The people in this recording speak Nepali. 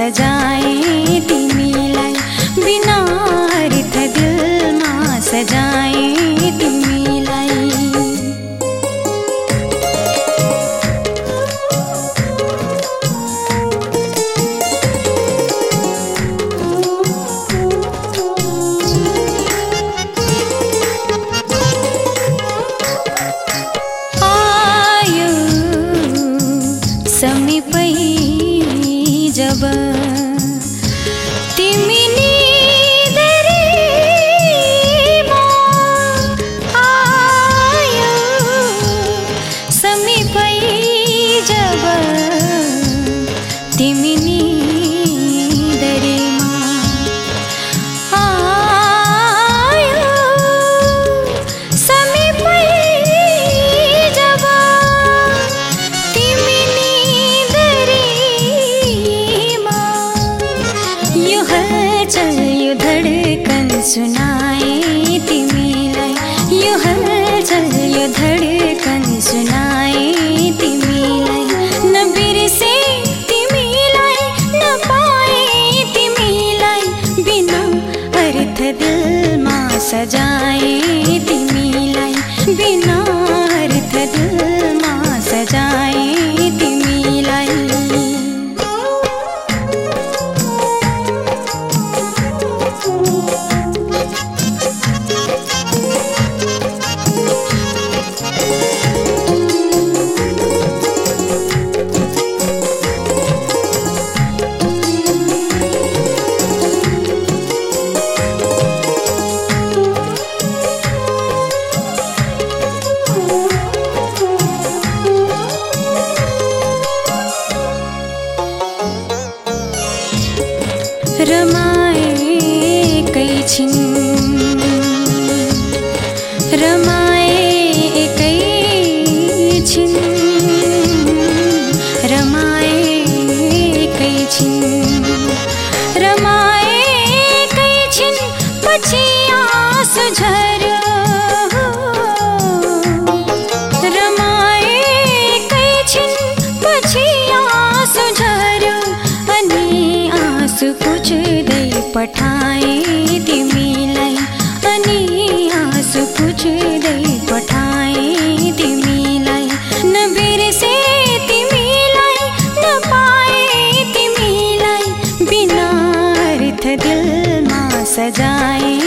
सजाए रमाएकै छिन् पठाए तिमीलाई अनि आँसु पुछ्दै पठाए तिमीलाई नबिर्से तिमीलाई नपाए तिमीलाई बिना अर्थ दिलमा सजाए